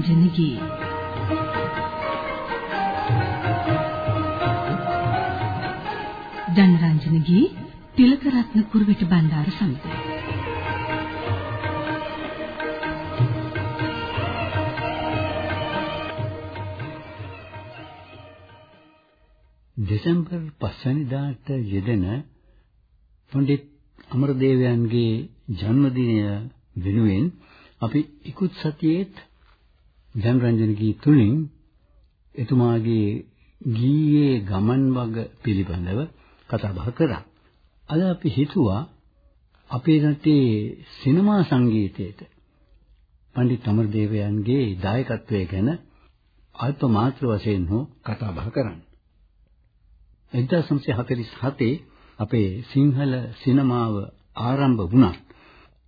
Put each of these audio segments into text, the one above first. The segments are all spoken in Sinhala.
ජනරන්ජනගේ ජනරන්ජනගේ තිලකරත්න කුරුවිට බණ්ඩාර සමඟ දෙසැම්බර් 5 වෙනිදාට යෙදෙන පඬිත් අමරදේවයන්ගේ ජන්මදිනය වෙනුවෙන් අපි ඉක්ුත් සතියේත් ජනරන්ජන ගී තුලින් එතුමාගේ ගීයේ ගමන් වග පිළිබඳව කතා බහ කරා. අද අපි හිතුවා අපේ රටේ සිනමා සංගීතයට පඬිත් අමරදේවයන්ගේ දායකත්වය ගැන අල්ප මාත්‍ර වශයෙන් හෝ කතා බහ කරන්න. 1947 අපේ සිංහල සිනමාව ආරම්භ වුණා.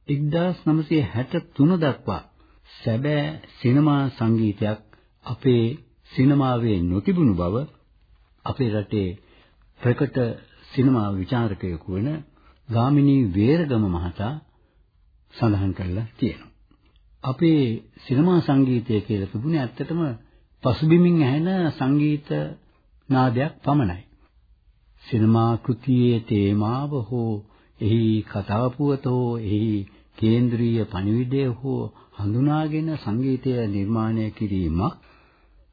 1963 දක්වා සැබෑ සිනමා සංගීතයක් අපේ සිනමාවේ නොතිබුණු බව අපේ රටේ ප්‍රකට සිනමා විචාරකයෙකු වන ගාමිණී වේරගම මහතා සඳහන් කරලා තියෙනවා. අපේ සිනමා සංගීතය කියලා තිබුණේ ඇත්තටම පසුබිමින් ඇහෙන සංගීත නාදයක් පමණයි. සිනමා කෘතියේ තේමාව හෝ එහි කතාව පුවත හෝ එහි කේන්ද්‍රීය පණිවිඩය හෝ හඳුනාගෙන සංගීතය නිර්මාණය කිරීමක්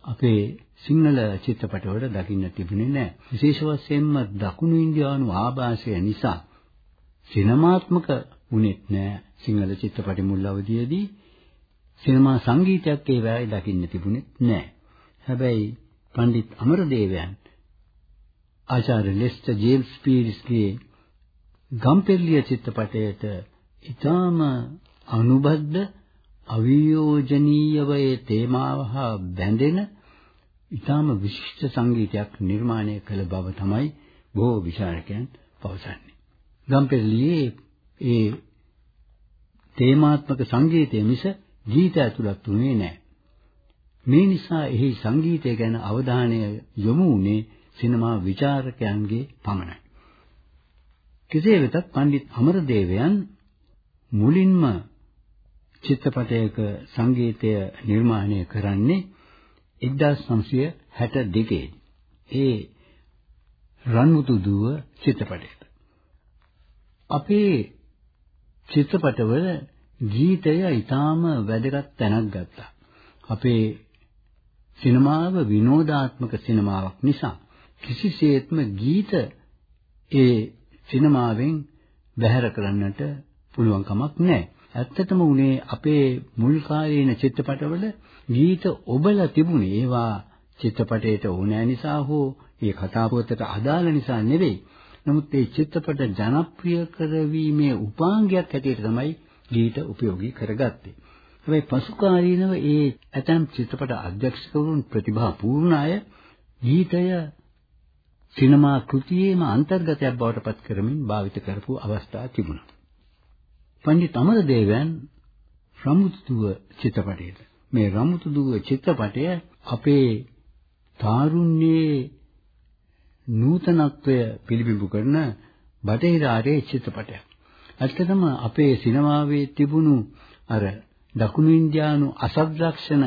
අපේ සිංහල චිත්‍රපටවල දකින්න තිබුණේ නැහැ. විශේෂ වශයෙන්ම දකුණු ඉන්දියානු ආభాෂය නිසා සිනමාත්මක වුණෙත් නැහැ සිංහල චිත්‍රපට මුල් අවධියේදී සිනමා සංගීතයක් ඒ වෙලාවේ දකින්න තිබුණෙත් නැහැ. හැබැයි පණ්ඩිත් අමරදේවයන් ආචාර්ය ලෙස්ටර් ජේම්ස් පීරිස්ගේ ගම්පෙල්ලිය චිත්‍රපටයට ඊටාම අනුබද්ධ අවියෝජනීයව ඒ තේමාව හා බැඳෙන ඊටාම විශිෂ්ට සංගීතයක් නිර්මාණය කළ බව තමයි බොහෝ විචාරකයන් පවසන්නේ. ගම්පෙල්ලියේ ඒ තේමාත්මක සංගීතය මිස ගීත ඇතුළත් වුණේ නැහැ. මේ නිසා එහි සංගීතය ගැන අවධානය යොමු වුණේ සිනමා විචාරකයන්ගේ පමණයි. කෙසේ වෙතත් පණ්ඩිත් අමරදේවයන් මුලින්ම චිත්‍රපටයක සංගීතය නිර්මාණය කරන්නේ 1962 දී. ඒ රන්මුතු දුව චිත්‍රපටයට. අපේ චිත්‍රපටවල ගීතය ඊටාම වැදගත් තැනක් ගත්තා. අපේ සිනමාව විනෝදාත්මක සිනමාවක් නිසා කිසිසේත්ම ගීත ඒ සිනමාවෙන් බැහැර කරන්නට පුළුවන් කමක් නැහැ. ඇත්තටම උනේ අපේ මුල් කාලේන චිත්‍රපටවල ගීත ඔබලා තිබුණේ ඒවා චිත්‍රපටයට ඕනෑ නිසා හෝ ඒ කතාපුවතට අදාළ නිසා නෙවෙයි. නමුත් මේ චිත්‍රපට ජනප්‍රිය කරවීමේ උපාංගයක් හැටියට තමයි ගීත උපයෝගී කරගත්තේ. හැබැයි පසු කාලීනව ඒ ඇතම් චිත්‍රපට අධ්‍යක්ෂකවරුන් ප්‍රතිභා පූර්ණ අය ගීතය සිනමා කෘතියේම අන්තර්ගතයක් බවට පත් කරමින් භාවිත කරපු අවස්ථා තිබුණා. පණ්ඩිත අමරදේවයන් රමුතුදුව චිත්‍රපටයේද මේ රමුතුදුව චිත්‍රපටය අපේ තාරුණ්‍යයේ නූතනත්වය පිළිබිඹු කරන බටහිර ආර්ය චිත්‍රපටයක්. ඇත්තටම අපේ සිනමාවේ තිබුණු අර දකුණු ඉන්දියානු අසද්ලක්ෂණ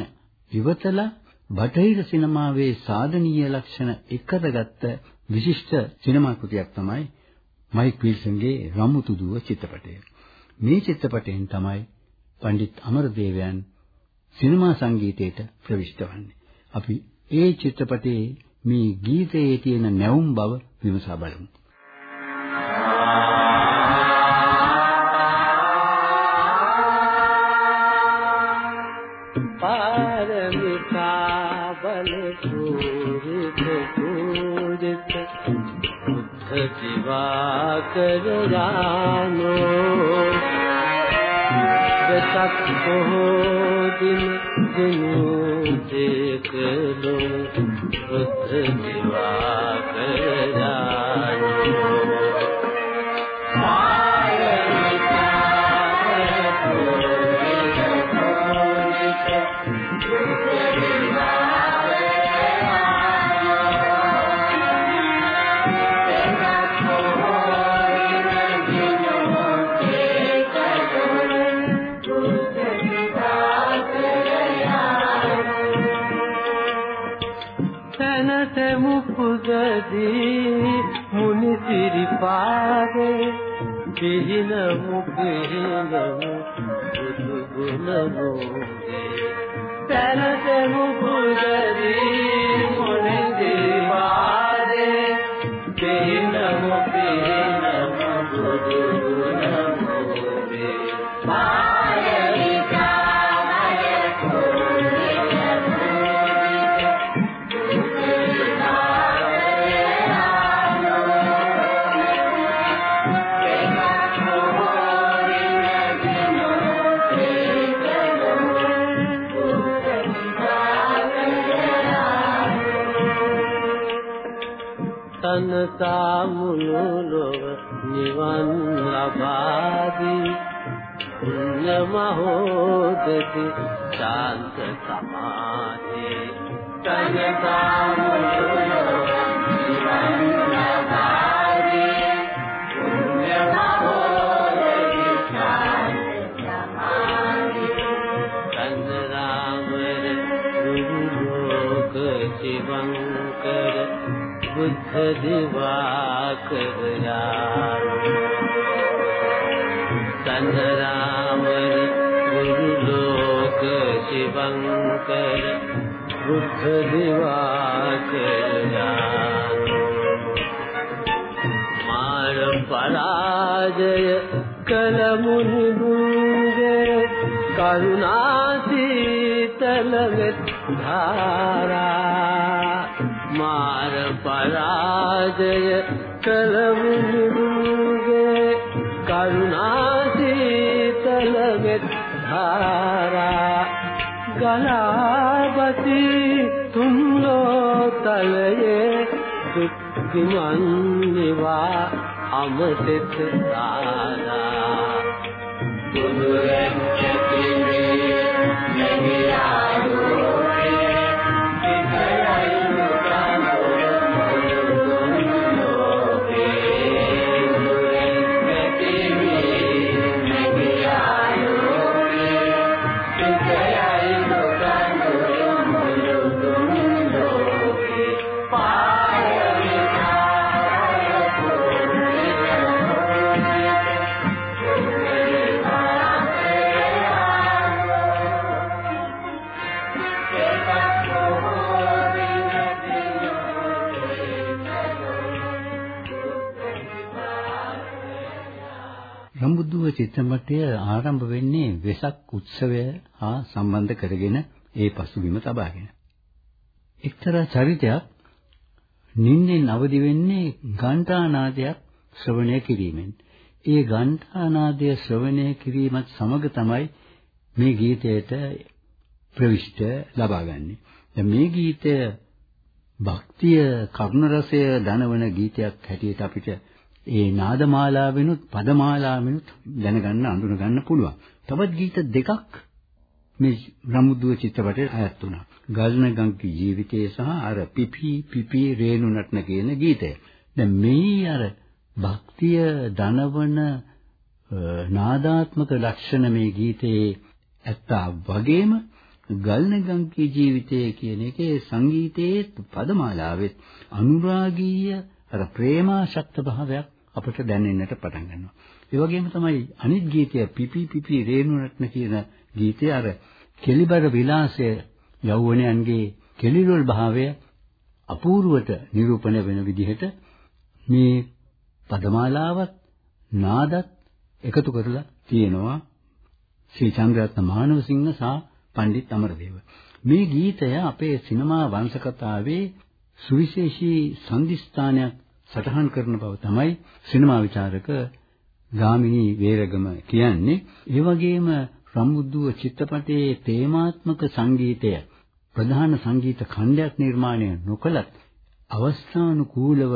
ඉවතලා බටහිර සිනමාවේ සාධනීය ලක්ෂණ එකදගත්ත විශිෂ්ට සිනමා කෘතියක් තමයි මයික් විල්සන්ගේ රමුතු දුව චිත්‍රපටය. මේ චිත්‍රපටයෙන් තමයි පණ්ඩිත් අමරදේවයන් සිනමා සංගීතයට ප්‍රවිෂ්ඨ වන්නේ. අපි ඒ චිත්‍රපටයේ මේ ගීතයේ තියෙන නැවුම් බව විමසා බලමු. පාරමිතා බල පූරිත පූරිත දිවාකර යානෝ දසක් බොහෝ දින දිනු දෙකලෝ රුත් දිවාකර යානෝ පිහිනමු පිහිනමු බුදු ගුණ නෝගේ තනතමු පුදරී තනතා මුළු ලොව නිවන් ලබා දී පුණ්‍ය මහෝදති ශාන්ත සමාධි තනතා මුළු බුද්ධ දිවාකර යාමි චන්දරාමර ගුරු ලෝක ශිවංකර බුද්ධ දිවාකර යාමි මාර පරාජය කල මුනි දුංගේ කරුණා සීතලෙත් ධාරා මාර පරාජය කල මුනි දුංගේ කරුණා සීතලෙත් ධාරා ගලාපති තුන්ලෝ තලයේ දුක් විමන්නිවා අමතෙත් ආලා බුදුරන් චිත්‍රපටය ආරම්භ වෙන්නේ වෙසක් උත්සවය හා සම්බන්ධ කරගෙන ඒ පසුබිම තබාගෙන. එක්තරා චරිතයක් නිින්නෙන් අවදි වෙන්නේ ඝණ්ඨානාදයක් ශ්‍රවණය කිරීමෙන්. ඒ ඝණ්ඨානාදය ශ්‍රවණය කිරීමත් සමග තමයි මේ ගීතයට ප්‍රවිෂ්ඨ ලබාගන්නේ. දැන් මේ ගීතය භක්තිය කරුණ රසය දනවන ගීතයක් හැටියට අපිට ඒ නාදමාලාවෙනුත් පදමාලාවෙනුත් දැනගන්න අඳුන ගන්න පුළුවන්. තවත් ගීත දෙකක් මේ රමුදුව චිත්‍රපටයේ අයත් වුණා. ගල්නගංකි ජීවිතයේ සහ අර පිපි පිපි රේණු නටන කියන ගීතය. දැන් මේ අර භක්තිය දනවන නාදාත්මක ලක්ෂණ මේ ගීතයේ ඇත්තා වගේම ගල්නගංකි ජීවිතයේ කියන එකේ සංගීතයේ පදමාලාවෙත් අනුරාගීය අර ප්‍රේමාශක්ත භාවයක් අපට දැනෙන්නට පටන් ගන්නවා. ඒ වගේම තමයි අනිත් ගීතය පිපි පිපි රේණු රත්න කියන ගීතය අර කෙලිබර විලාසය යෞවනයන්ගේ කෙලිරොල් භාවය අපූර්වට නිරූපණය වෙන විදිහට මේ පදමාලාවත් නාදත් එකතු කරලා තියෙනවා ශ්‍රී චන්ද්‍රරත්න මානවසිංහ සහ පණ්ඩිත් අමරදේව. මේ ගීතය අපේ සිනමා වංශකතාවේ සුවිශේෂී සංදිස්ථානයක් සටහන් කරන බව තමයි සිනමා විචාරක ගාමිණී වේරගම කියන්නේ. ඒ වගේම රම්බුද්දුව චිත්‍රපටයේ තේමාත්මක සංගීතය ප්‍රධාන සංගීත ඛණ්ඩයක් නිර්මාණය නොකලත් අවස්ථානුකූලව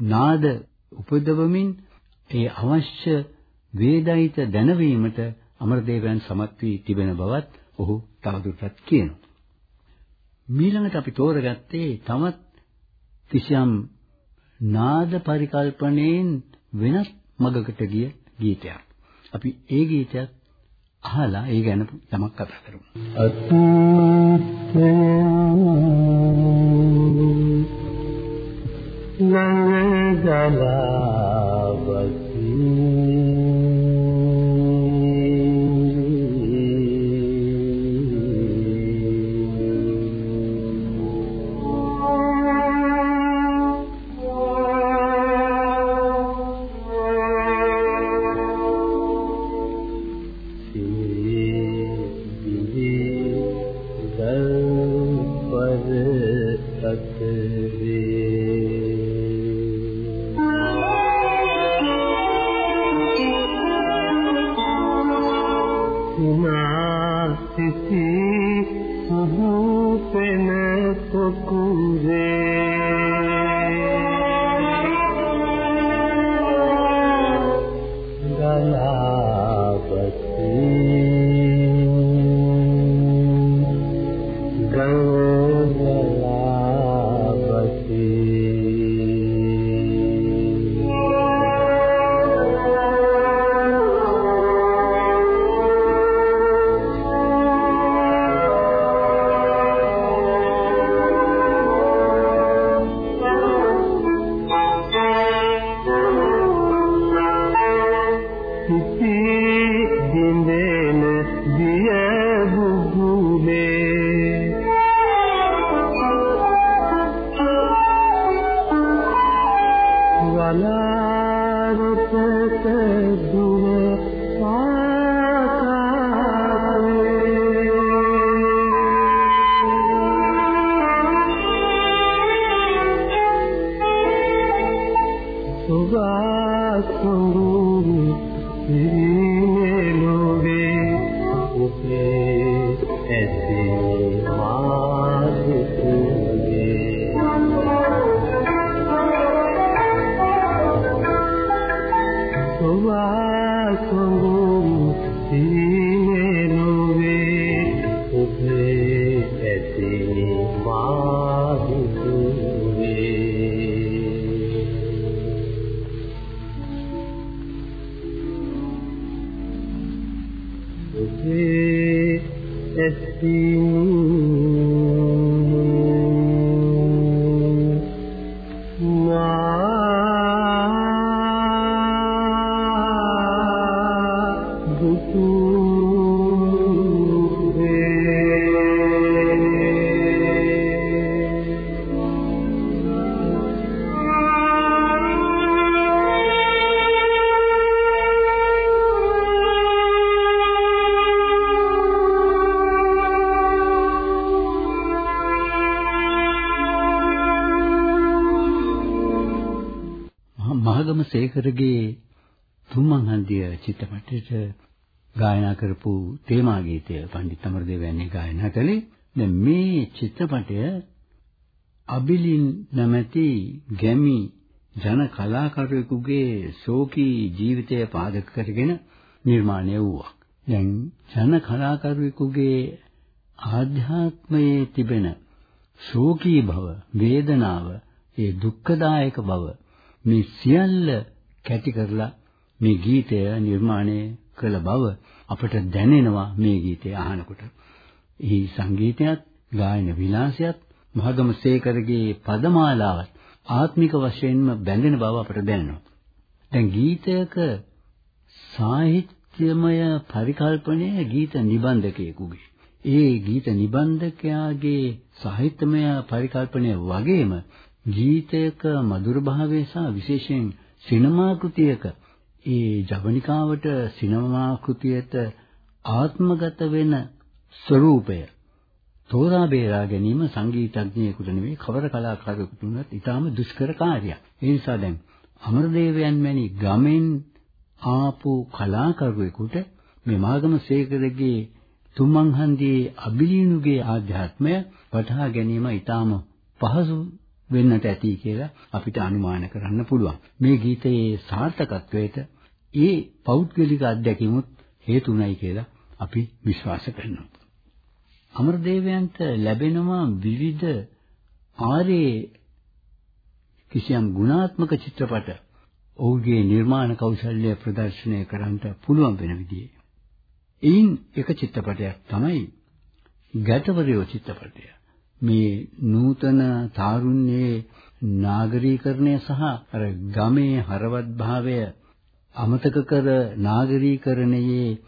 නාද උපදවමින් ඒ අවශ්‍ය වේදයිත දැනවීමට අමරදේවයන් සමත් වී තිබෙන බවත් ඔහු තවදුරටත් කියනවා. මීළඟට අපි තෝරගත්තේ තවත් කිසියම් නාද පරිකල්පණයෙන් වෙනස් මගකට ගිය ගීතයක්. අපි ඒ ගීතයත් අහලා ඒ ගැන යමක් කතා කරමු. නංගලා ආරතක සේකරගේ තුම්මන් හන්දිය චිත්‍රපටයට ගායනා කරපු තේමා ගීතය පණ්ඩිත් අමරදේවයන්ගේ ගායනා කළේ. දැන් මේ චිත්‍රපටය අබිලින් නැමැති ගැමි ජන කලාකරුවෙකුගේ ශෝකී ජීවිතය පාදක කරගෙන නිර්මාණය වූවා. දැන් ජන කලාකරුවෙකුගේ ආධ්‍යාත්මයේ තිබෙන ශෝකී භව, වේදනාව, ඒ දුක්ඛදායක බව මේ සියල්ල කැටි කරලා මේ ගීතය නිර්මාණය කළ බව අපට දැනෙනවා මේ ගීතය අහනකොට. ඒ සංගීතයත් ගායන විලාසයත් මහගම සේකරගේ පදමාලාවත් ආත්මික වශයෙන්ම බැඳෙන බව අපට දැනෙනවා. දැන් ගීතයක සාහිත්‍යමය පරිකල්පනය ගීත නිබන්ධකයෙකුගේ. ඒ ගීත නිබන්ධකයාගේ සාහිත්‍යමය පරිකල්පනය වගේම ගීතයක මధుර භාවය සහ විශේෂයෙන් සිනමා කෘතියක ඒ ජවනිකාවට සිනමා කෘතියට ආත්මගත වෙන ස්වરૂපය තෝරා බේරා ගැනීම සංගීතඥයෙකුට නෙවෙයි කවර කලාකාරයෙකුට වුණත් ඊටාම දුෂ්කර කාර්යයක්. ඒ නිසා දැන් අමරදේවයන් වැනි ගමෙන් ආපු කලාකරුවෙකුට මේ මාගම සේකරගේ තුම්මන් හන්දියේ අබිලිනුගේ ආධ්‍යාත්මය වටහා ගැනීම ඊටාම පහසු වෙන්නට ඇති කියලා අපිට අනුමාන කරන්න පුළුවන්. මේ ගීතයේ සාර්ථකත්වයට ඒ පෞද්ගලික අත්දැකීමුත් හේතුණයි කියලා අපි විශ්වාස කරනවා. අමරදේවයන්ට ලැබෙනවා විවිධ ආරේ කිසියම් ගුණාත්මක චිත්‍රපට ඔහුගේ නිර්මාණ කෞශල්‍ය ප්‍රදර්ශනය කරන්නට පුළුවන් වෙන විදිහේ. එයින් එක චිත්‍රපටයක් තමයි ගැටවරයෝ චිත්‍රපටය. මේ නූතන තාරුණ්‍යයේ නාගරීකරණය සහ අර ගමේ හරවත් භාවය අමතක කර නාගරීකරණයේ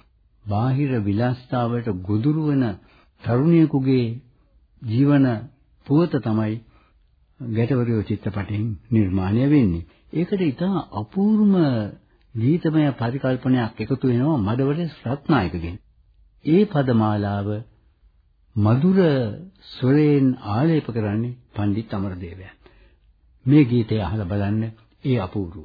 බාහිර විලාසිතාවට ගොදුරු වන තරුණියෙකුගේ ජීවන පුවත තමයි ගැටවරයෝ චිත්‍රපටයෙන් නිර්මාණය වෙන්නේ. ඒකට ඉතා අපූර්වම ගීතමය පරිකල්පනයක් එකතු වෙනවා මඩවලේ රත්නායකගෙන්. ඒ පදමාලාව මధుර ස්වරයෙන් ආලේප කරන්නේ පණ්ඩිත් අමරදේවයන්. මේ ගීතය අහලා බලන්න ඒ අපූර්වය.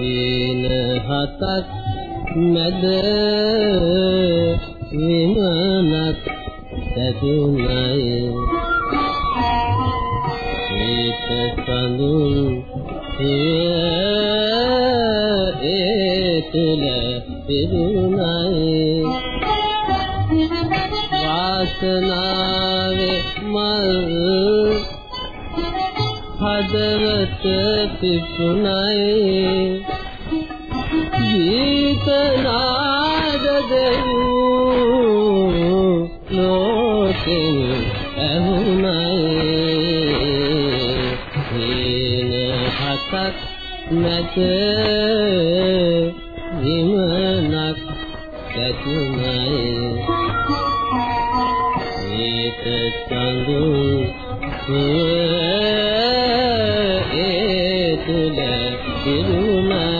ඒන හතක් මැද විමනක් ඇතුණයි ඒත සඳුන් ඒ තුල පිරුණයි වාසනාවේ මල් හදවත පිපුණයි ගීත නාද දෙවූ ලෝකෙන් හතක් නැත විමනක් පැතුනයි ඒත සඳු ඒ තුල දිරුණයි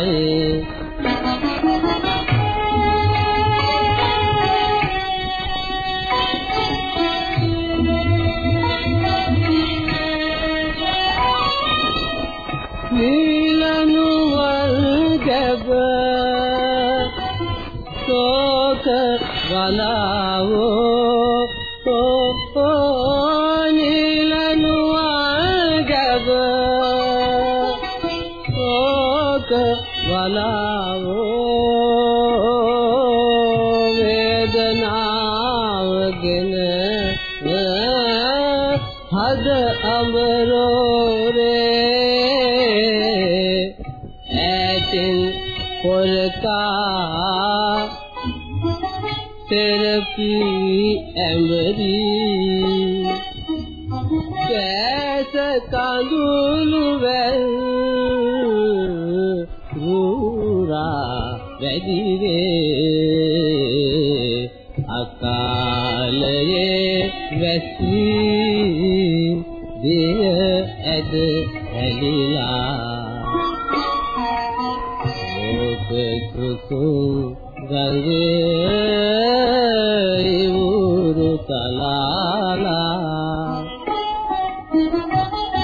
වේදනාවගෙන හද අමරෝරේ ඇතින් පොරකා තෙරපි ඇඹරි ඉවුරු තලාලා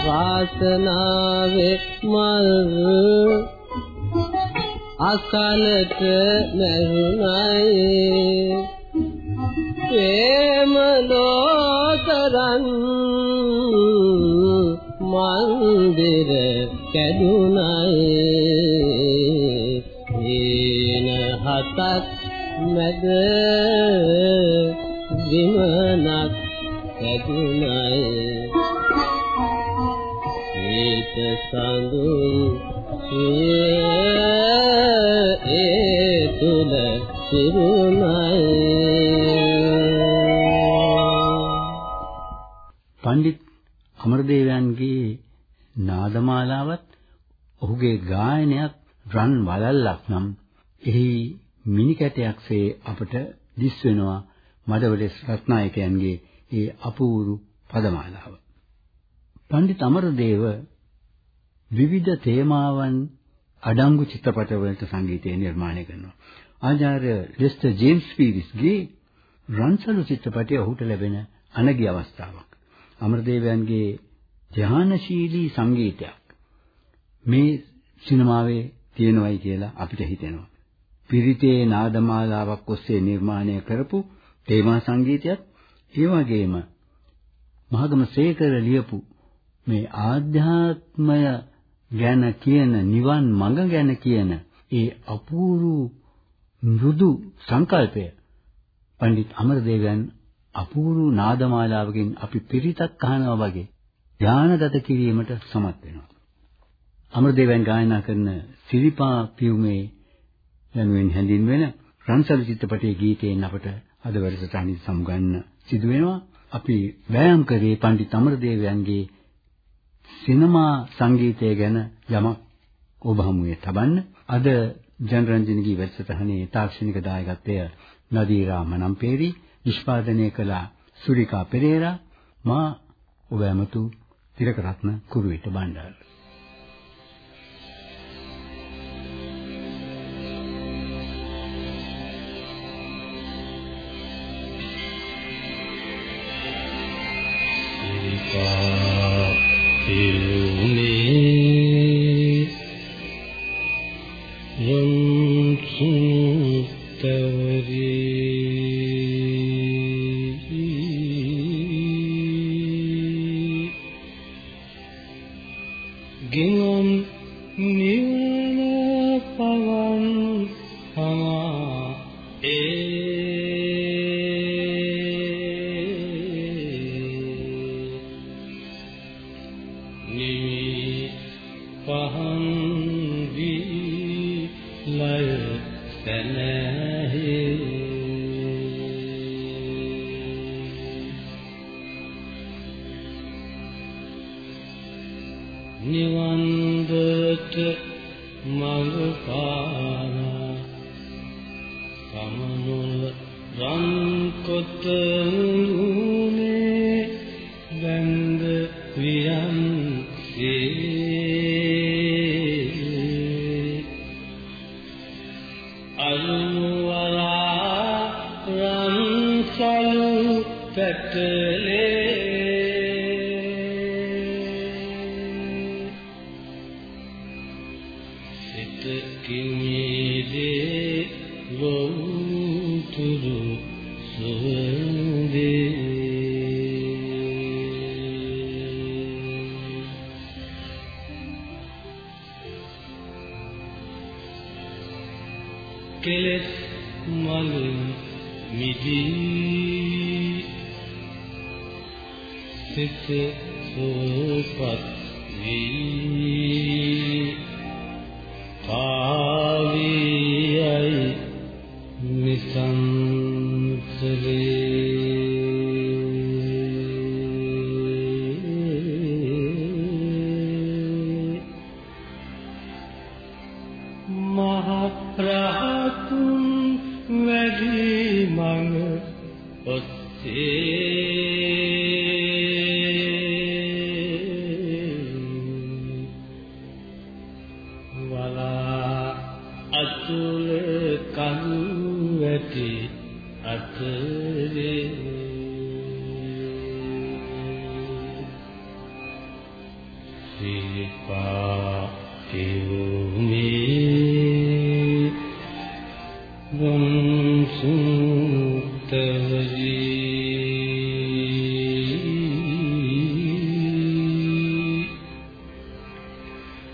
වාසනාවේ මල් අකලට නැරුණයි ප්‍රේම ලෝතරන් මන්දිර කැඩුණයි හේන හතක් මැද විමනක් කැඩුණයි ඒත සඳුන් ඒ තුල සිරුමයි පණ්ඩිත් අමරදේවයන්ගේ නාදමාලාවත් ඔහුගේ ගායනයත් රන් වලල්ලක් නම් එහි මිනි කැටයක්සේ අපට දිස් වෙනවා. මඩවලේ රත්නායකයන්ගේ ඒ අපූරු පදමාලාව. පණ්ඩිත් අමරදේව විවිධ තේමාවන් අඩංගු චිත්‍රපටවලට සංගීතය නිර්මාණය කරනවා. ආචාර්ය ලෙස්ටර් ජේම්ස් පීරිස්ගේ රන්සලු චිත්‍රපටය ඔහුට ලැබෙන අනගි අවස්ථාවක්. අමරදේවයන්ගේ ධානශීලී සංගීතයක් මේ සිනමාවේ තියෙනවයි කියලා අපිට හිතෙනවා. පිරිතේ නාදමාලාවක් ඔස්සේ නිර්මාණය කරපු තේමා සංගීතයත් ඒ වගේම මහගම සේකර ලියපු මේ ආධ්‍යාත්මය ගැන කියන නිවන් මඟ ගැන කියන ඒ අපූර්ව මෘදු සංකල්පය පඬිත් අමරදේවයන් අපූර්ව නාදමාලාවකින් අපි පිරිතක් අහනවා වගේ ඥානගත කිරීමට සමත් වෙනවා. අමරදේවයන් ගායනා කරන සිරිපා පියුමේ යනුවෙන් හැඳින්වෙන රන්සල් චිත්‍රපටයේ ගීතයෙන් අපට අද වැඩසටහනින් සමුගන්න සිදු වෙනවා. අපි වෑයම් කරේ පඬිත් අමරදේවයන්ගේ සිනමා සංගීතය ගැන යමක් ඔබ හමුවේ තබන්න. අද ජනරන්ජනගේ වැඩසටහනේ තාක්ෂණික දායකත්වය නදීරා මනම්පේරි නිෂ්පාදනය කළ සුරිකා පෙරේරා මා ඔබ ඇමතු තිරකරත්න කුරුවිට බණ්ඩාර සිරුනේ නිවි පහන් කිමිදේ ලොම් තුරු සුවඳේ. කෙලෙස් මලින් මිදී සිත සෝපත් වී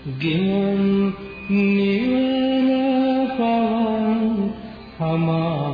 ගෙවුම් නිවන පවන් හමා